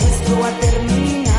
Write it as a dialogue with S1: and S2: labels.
S1: esto ha terminado.